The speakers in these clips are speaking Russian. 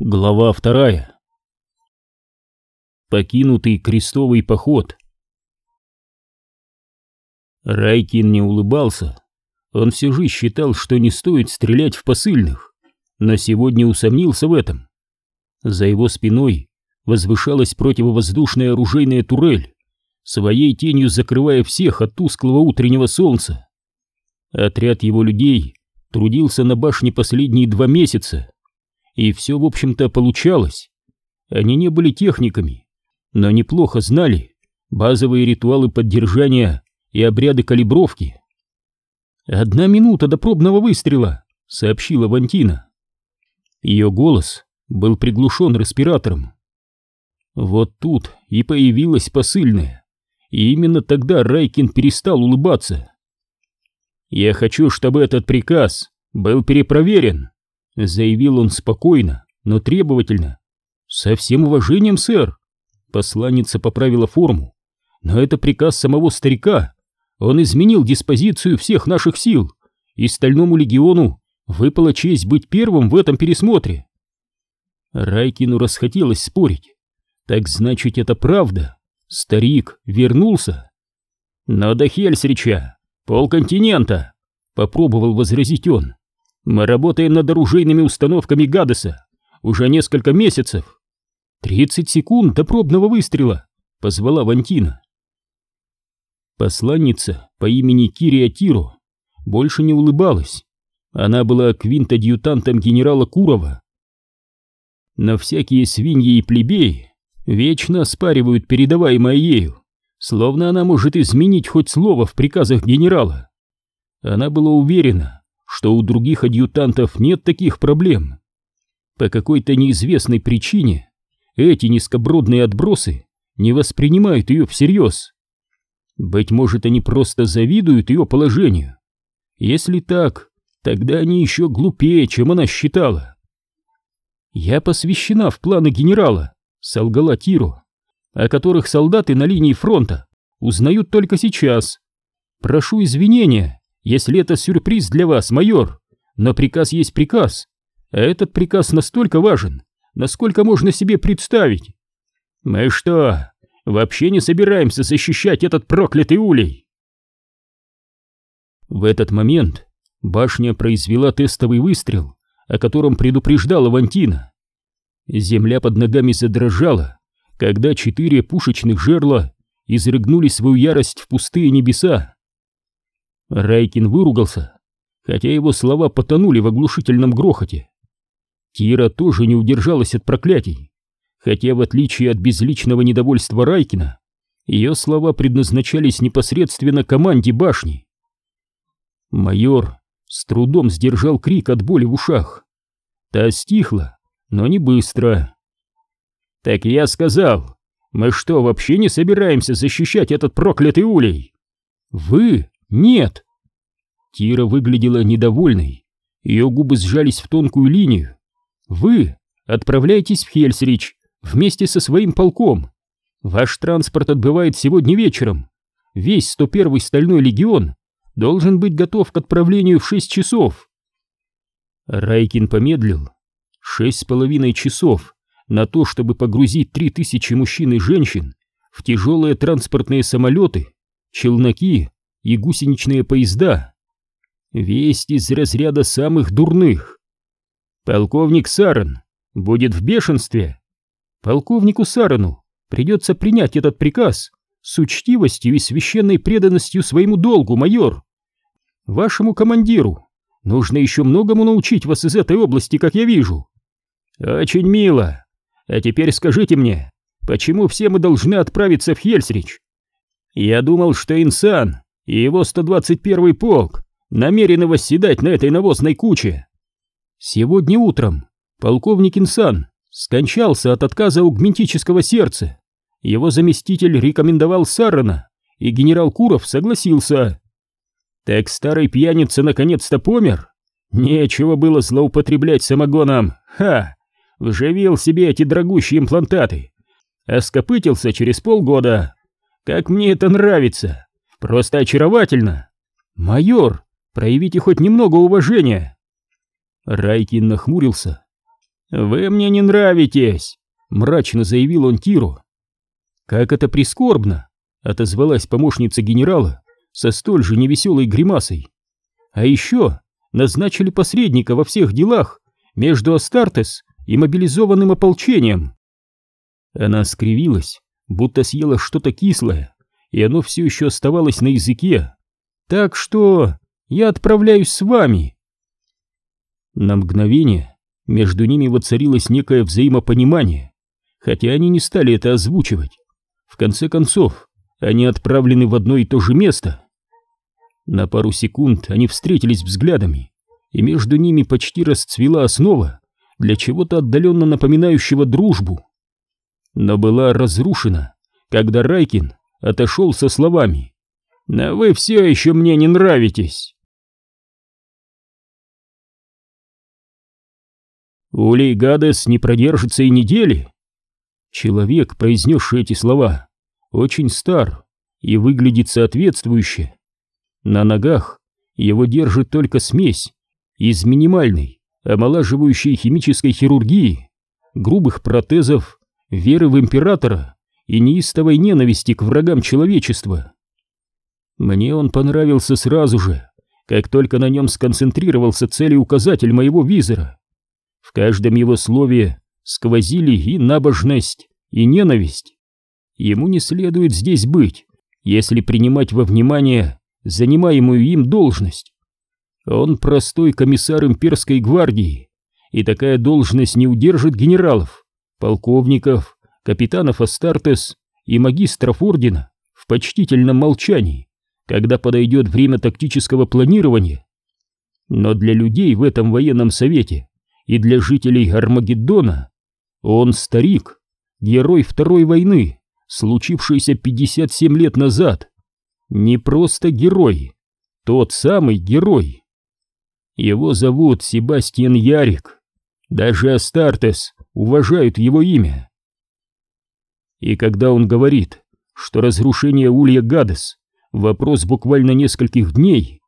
Глава вторая. Покинутый крестовый поход. Райкин не улыбался. Он все же считал, что не стоит стрелять в посыльных, но сегодня усомнился в этом. За его спиной возвышалась противовоздушная оружейная турель, своей тенью закрывая всех от тусклого утреннего солнца. Отряд его людей трудился на башне последние два месяца, и все, в общем-то, получалось. Они не были техниками, но неплохо знали базовые ритуалы поддержания и обряды калибровки. «Одна минута до пробного выстрела», — сообщила Вантина. Ее голос был приглушен респиратором. Вот тут и появилась посыльная, и именно тогда Райкин перестал улыбаться. «Я хочу, чтобы этот приказ был перепроверен», Заявил он спокойно, но требовательно. «Со всем уважением, сэр!» Посланница поправила форму. «Но это приказ самого старика. Он изменил диспозицию всех наших сил, и Стальному легиону выпала честь быть первым в этом пересмотре». Райкину расхотелось спорить. «Так значит, это правда. Старик вернулся?» «Но до Хельсрича, полконтинента!» — попробовал возразить он. Мы работаем над оружейными установками Гадеса уже несколько месяцев. Тридцать секунд до пробного выстрела, позвала Вантина. Посланница по имени Кирия Тиро больше не улыбалась. Она была квинт-адъютантом генерала Курова. Но всякие свиньи и плебеи вечно спаривают передаваемое ею, словно она может изменить хоть слово в приказах генерала. Она была уверена, что у других адъютантов нет таких проблем. По какой-то неизвестной причине эти низкобродные отбросы не воспринимают ее всерьез. Быть может, они просто завидуют ее положению. Если так, тогда они еще глупее, чем она считала. «Я посвящена в планы генерала», — солгала Тиру, «о которых солдаты на линии фронта узнают только сейчас. Прошу извинения, если это сюрприз для вас, майор, но приказ есть приказ, а этот приказ настолько важен, насколько можно себе представить. Мы что, вообще не собираемся защищать этот проклятый улей?» В этот момент башня произвела тестовый выстрел, о котором предупреждала Вантина. Земля под ногами задрожала, когда четыре пушечных жерла изрыгнули свою ярость в пустые небеса. Райкин выругался, хотя его слова потонули в оглушительном грохоте. Кира тоже не удержалась от проклятий, хотя в отличие от безличного недовольства Райкина, ее слова предназначались непосредственно команде башни. Майор с трудом сдержал крик от боли в ушах. Та стихла, но не быстро. «Так я сказал, мы что, вообще не собираемся защищать этот проклятый улей?» «Вы? Нет!» Тира выглядела недовольной. Ее губы сжались в тонкую линию. «Вы отправляетесь в Хельсрич вместе со своим полком. Ваш транспорт отбывает сегодня вечером. Весь 101-й Стальной Легион должен быть готов к отправлению в 6 часов». Райкин помедлил. Шесть с половиной часов на то, чтобы погрузить три тысячи мужчин и женщин в тяжелые транспортные самолеты, челноки и гусеничные поезда. Весть из разряда самых дурных. Полковник Саран будет в бешенстве. Полковнику Сарану придется принять этот приказ с учтивостью и священной преданностью своему долгу, майор. Вашему командиру нужно еще многому научить вас из этой области, как я вижу. Очень мило. А теперь скажите мне, почему все мы должны отправиться в Хельсрич? Я думал, что Инсан и его 121-й полк намерены восседать на этой навозной куче. Сегодня утром полковник Инсан скончался от отказа аугментического сердца. Его заместитель рекомендовал Сарана, и генерал Куров согласился. Так старый пьяница наконец-то помер? Нечего было злоупотреблять самогоном. Ха! Вживил себе эти дорогущие имплантаты. А скопытился через полгода. Как мне это нравится! Просто очаровательно! Майор, Проявите хоть немного уважения!» Райкин нахмурился. «Вы мне не нравитесь!» — мрачно заявил он Тиру. «Как это прискорбно!» — отозвалась помощница генерала со столь же невеселой гримасой. «А еще назначили посредника во всех делах между Астартес и мобилизованным ополчением». Она скривилась, будто съела что-то кислое, и оно все еще оставалось на языке. «Так что я отправляюсь с вами». На мгновение между ними воцарилось некое взаимопонимание, хотя они не стали это озвучивать. В конце концов, они отправлены в одно и то же место. На пару секунд они встретились взглядами, и между ними почти расцвела основа для чего-то отдаленно напоминающего дружбу. Но была разрушена, когда Райкин отошел со словами «Но вы все еще мне не нравитесь». Улей Гадес не продержится и недели. Человек, произнесший эти слова, очень стар и выглядит соответствующе. На ногах его держит только смесь из минимальной, омолаживающей химической хирургии, грубых протезов, веры в императора и неистовой ненависти к врагам человечества. Мне он понравился сразу же, как только на нем сконцентрировался целеуказатель моего визора. В каждом его слове сквозили и набожность, и ненависть. Ему не следует здесь быть, если принимать во внимание занимаемую им должность. Он простой комиссар имперской гвардии, и такая должность не удержит генералов, полковников, капитанов Астартес и магистров ордена в почтительном молчании, когда подойдет время тактического планирования. Но для людей в этом военном совете и для жителей Армагеддона он старик, герой Второй войны, случившейся 57 лет назад. Не просто герой, тот самый герой. Его зовут Себастьян Ярик. Даже Астартес уважают его имя. И когда он говорит, что разрушение Улья Гадес — вопрос буквально нескольких дней,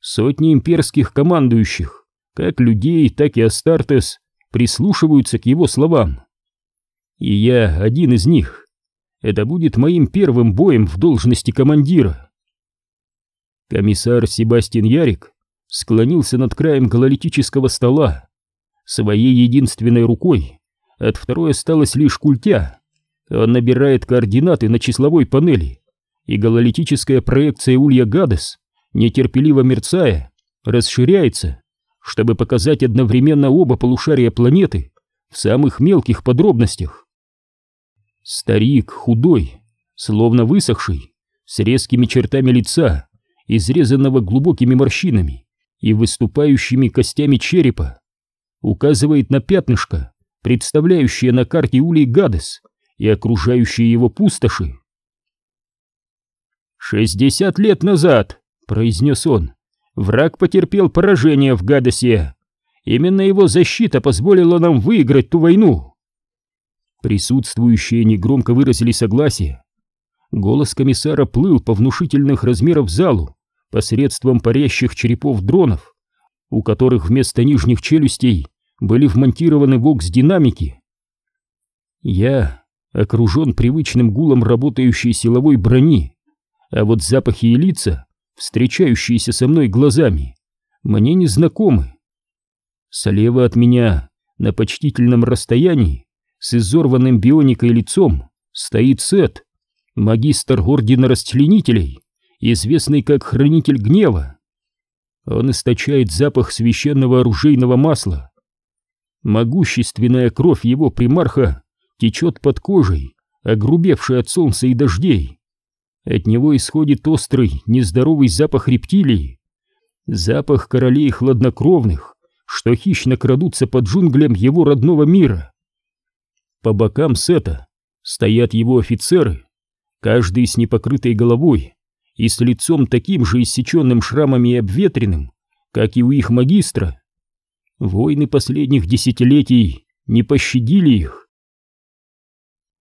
сотни имперских командующих как людей, так и Астартес прислушиваются к его словам. И я один из них. Это будет моим первым боем в должности командира. Комиссар Себастьян Ярик склонился над краем гололитического стола. Своей единственной рукой от второй осталась лишь культя. Он набирает координаты на числовой панели, и гололитическая проекция Улья Гадес, нетерпеливо мерцая, расширяется чтобы показать одновременно оба полушария планеты в самых мелких подробностях. Старик худой, словно высохший, с резкими чертами лица, изрезанного глубокими морщинами и выступающими костями черепа, указывает на пятнышко, представляющее на карте Улей Гадес и окружающие его пустоши. «Шестьдесят лет назад», — произнес он, Враг потерпел поражение в Гадосе. Именно его защита позволила нам выиграть ту войну. Присутствующие негромко выразили согласие. Голос комиссара плыл по внушительных размеров залу посредством парящих черепов дронов, у которых вместо нижних челюстей были вмонтированы вокс-динамики. Я окружен привычным гулом работающей силовой брони, а вот запахи и лица встречающиеся со мной глазами, мне не знакомы. Слева от меня, на почтительном расстоянии, с изорванным бионикой лицом, стоит Сет, магистр ордена расчленителей, известный как Хранитель Гнева. Он источает запах священного оружейного масла. Могущественная кровь его примарха течет под кожей, огрубевшей от солнца и дождей. От него исходит острый, нездоровый запах рептилий. Запах королей хладнокровных, что хищно крадутся под джунглям его родного мира. По бокам Сета стоят его офицеры, каждый с непокрытой головой и с лицом таким же иссеченным шрамами и обветренным, как и у их магистра. Войны последних десятилетий не пощадили их.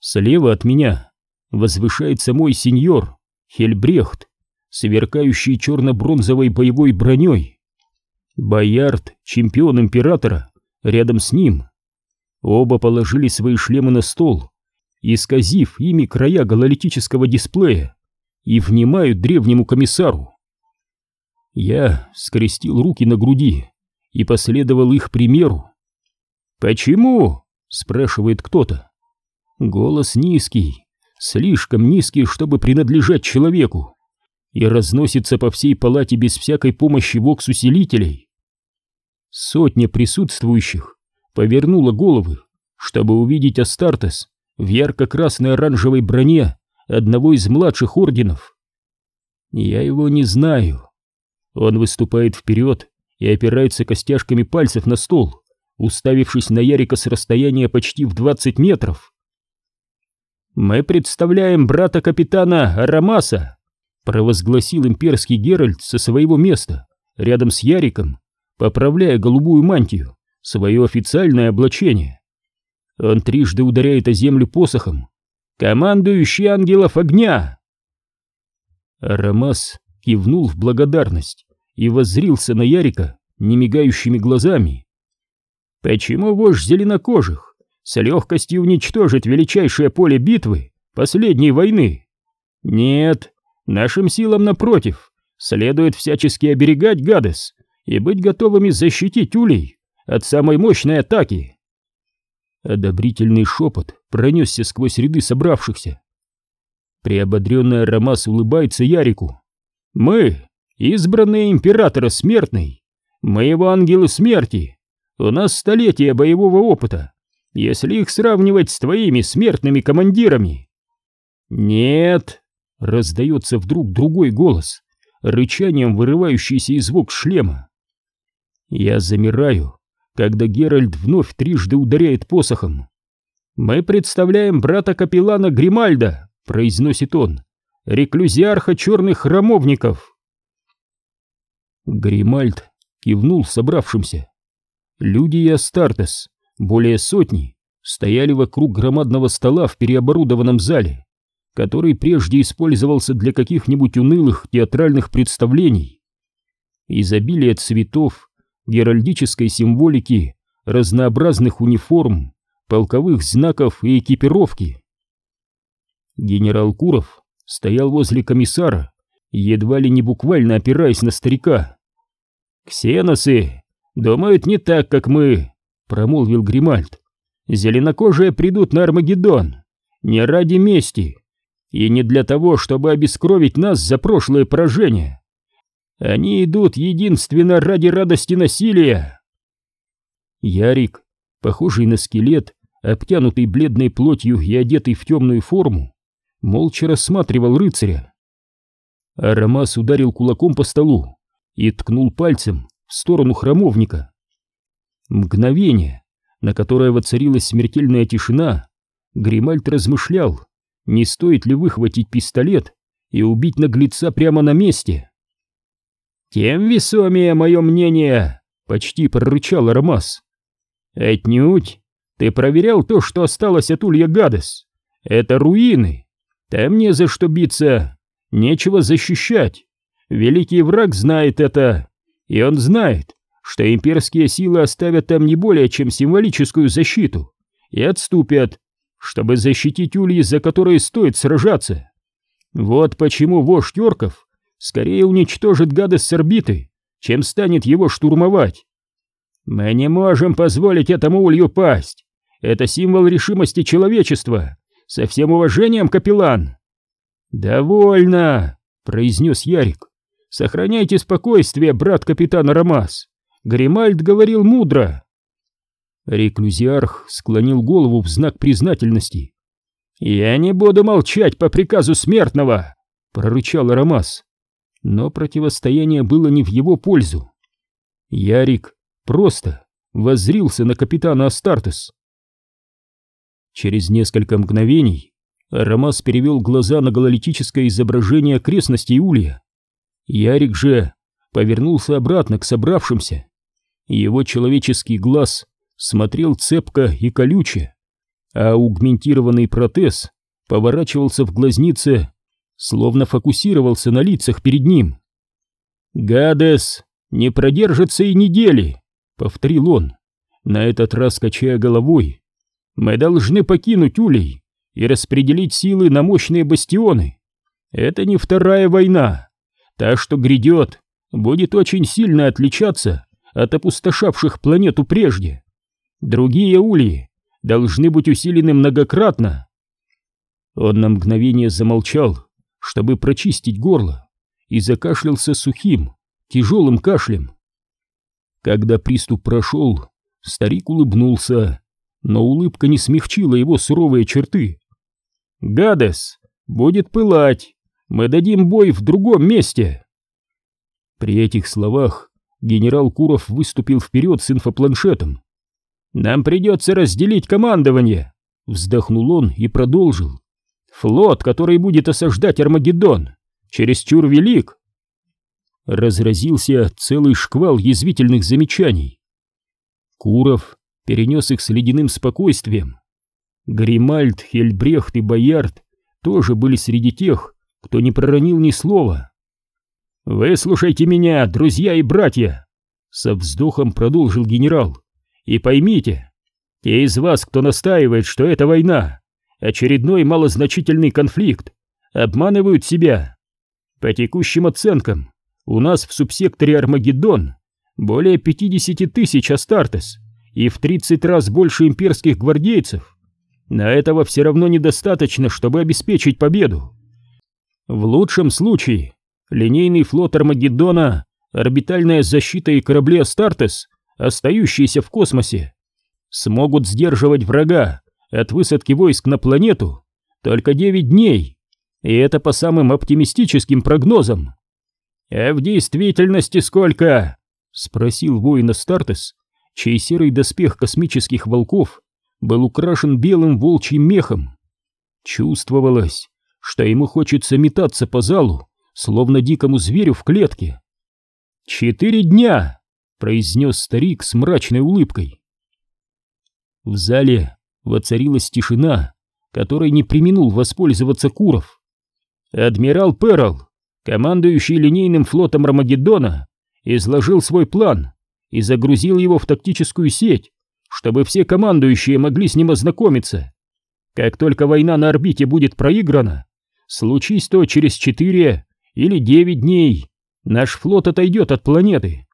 Слева от меня возвышается мой сеньор Хельбрехт, сверкающий черно-бронзовой боевой броней. Боярд, чемпион императора, рядом с ним. Оба положили свои шлемы на стол, исказив ими края гололитического дисплея, и внимают древнему комиссару. Я скрестил руки на груди и последовал их примеру. «Почему?» — спрашивает кто-то. Голос низкий, слишком низкий, чтобы принадлежать человеку, и разносится по всей палате без всякой помощи вокс-усилителей. Сотня присутствующих повернула головы, чтобы увидеть Астартес в ярко-красной оранжевой броне одного из младших орденов. Я его не знаю. Он выступает вперед и опирается костяшками пальцев на стол, уставившись на Ярика с расстояния почти в 20 метров. «Мы представляем брата капитана Арамаса», провозгласил имперский Геральт со своего места, рядом с Яриком, поправляя голубую мантию, свое официальное облачение. Он трижды ударяет о землю посохом. «Командующий ангелов огня!» Арамас кивнул в благодарность и воззрился на Ярика немигающими глазами. «Почему вождь зеленокожих с легкостью уничтожит величайшее поле битвы последней войны? Нет, нашим силам, напротив, следует всячески оберегать Гадес и быть готовыми защитить Улей от самой мощной атаки». Одобрительный шепот пронесся сквозь ряды собравшихся. Приободренная Ромас улыбается Ярику. «Мы, избранные императора смертный, мы его ангелы смерти. У нас столетия боевого опыта, если их сравнивать с твоими смертными командирами». «Нет!» — раздается вдруг другой голос, рычанием вырывающийся из звук шлема. Я замираю, когда Геральт вновь трижды ударяет посохом. «Мы представляем брата капеллана Гримальда», — произносит он, — «реклюзиарха черных храмовников». Гримальд кивнул собравшимся. Люди и Астартес, более сотни, стояли вокруг громадного стола в переоборудованном зале, который прежде использовался для каких-нибудь унылых театральных представлений. Изобилие цветов, геральдической символики, разнообразных униформ, полковых знаков и экипировки. Генерал Куров стоял возле комиссара, едва ли не буквально опираясь на старика. «Ксеносы думают не так, как мы», — промолвил Гримальд. «Зеленокожие придут на Армагеддон не ради мести и не для того, чтобы обескровить нас за прошлое поражение. Они идут единственно ради радости насилия. Ярик, похожий на скелет, обтянутый бледной плотью и одетый в темную форму, молча рассматривал рыцаря. Арамас ударил кулаком по столу и ткнул пальцем в сторону храмовника. Мгновение, на которое воцарилась смертельная тишина, Гримальд размышлял, не стоит ли выхватить пистолет и убить наглеца прямо на месте. «Тем весомее мое мнение!» — почти прорычал Арамас. «Отнюдь! Ты проверял то, что осталось от Улья Гадес? Это руины! Там не за что биться, нечего защищать. Великий враг знает это, и он знает, что имперские силы оставят там не более чем символическую защиту и отступят, чтобы защитить ульи, за которые стоит сражаться. Вот почему вождь орков скорее уничтожит гада с орбиты, чем станет его штурмовать. Мы не можем позволить этому улью пасть. Это символ решимости человечества. Со всем уважением, капеллан. Довольно, произнес Ярик. Сохраняйте спокойствие, брат капитана Ромас. Гримальд говорил мудро. Реклюзиарх склонил голову в знак признательности. «Я не буду молчать по приказу смертного!» — прорычал Ромас но противостояние было не в его пользу. Ярик просто воззрился на капитана Астартес. Через несколько мгновений Ромас перевел глаза на гололитическое изображение окрестностей Улья. Ярик же повернулся обратно к собравшимся. Его человеческий глаз смотрел цепко и колюче, а аугментированный протез поворачивался в глазнице словно фокусировался на лицах перед ним. «Гадес не продержится и недели», — повторил он, на этот раз качая головой Мы должны покинуть Улей и распределить силы на мощные бастионы. Это не вторая война. Та, что грядет, будет очень сильно отличаться от опустошавших планету прежде. Другие ульи должны быть усилены многократно. Он на мгновение замолчал, чтобы прочистить горло, и закашлялся сухим, тяжелым кашлем. Когда приступ прошел, старик улыбнулся, но улыбка не смягчила его суровые черты. «Гадес будет пылать, мы дадим бой в другом месте!» При этих словах генерал Куров выступил вперед с инфопланшетом. «Нам придется разделить командование!» Вздохнул он и продолжил. «Флот, который будет осаждать Армагеддон, чересчур велик!» Разразился целый шквал язвительных замечаний. Куров перенес их с ледяным спокойствием. Гримальд, Хельбрехт и Боярд тоже были среди тех, кто не проронил ни слова. «Выслушайте меня, друзья и братья!» Со вздохом продолжил генерал. «И поймите, те из вас, кто настаивает, что это война, очередной малозначительный конфликт, обманывают себя. По текущим оценкам, у нас в субсекторе Армагеддон более 50 тысяч Астартес и в 30 раз больше имперских гвардейцев. Но этого все равно недостаточно, чтобы обеспечить победу. В лучшем случае линейный флот Армагеддона, орбитальная защита и корабли Астартес, остающиеся в космосе, смогут сдерживать врага от высадки войск на планету только 9 дней, и это по самым оптимистическим прогнозам. «А в действительности сколько?» — спросил воин Астартес, чей серый доспех космических волков был украшен белым волчьим мехом. Чувствовалось, что ему хочется метаться по залу, словно дикому зверю в клетке. «Четыре дня!» — произнес старик с мрачной улыбкой. В зале воцарилась тишина, которой не применул воспользоваться Куров. Адмирал Перл, командующий линейным флотом Рамагеддона, изложил свой план и загрузил его в тактическую сеть, чтобы все командующие могли с ним ознакомиться. Как только война на орбите будет проиграна, случись то через четыре или девять дней наш флот отойдет от планеты.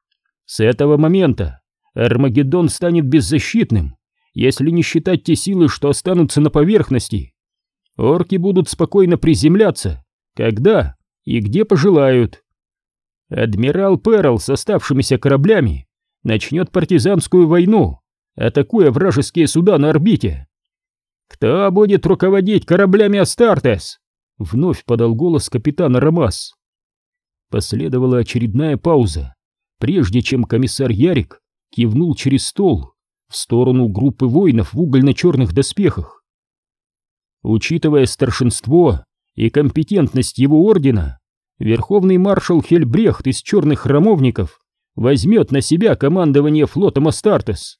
С этого момента Армагеддон станет беззащитным, если не считать те силы, что останутся на поверхности. Орки будут спокойно приземляться, когда и где пожелают. Адмирал Перл с оставшимися кораблями начнет партизанскую войну, атакуя вражеские суда на орбите. «Кто будет руководить кораблями Астартес?» Вновь подал голос капитана Ромас. Последовала очередная пауза, прежде чем комиссар Ярик кивнул через стол в сторону группы воинов в угольно-черных доспехах. Учитывая старшинство и компетентность его ордена, верховный маршал Хельбрехт из черных храмовников возьмет на себя командование флотом Астартес.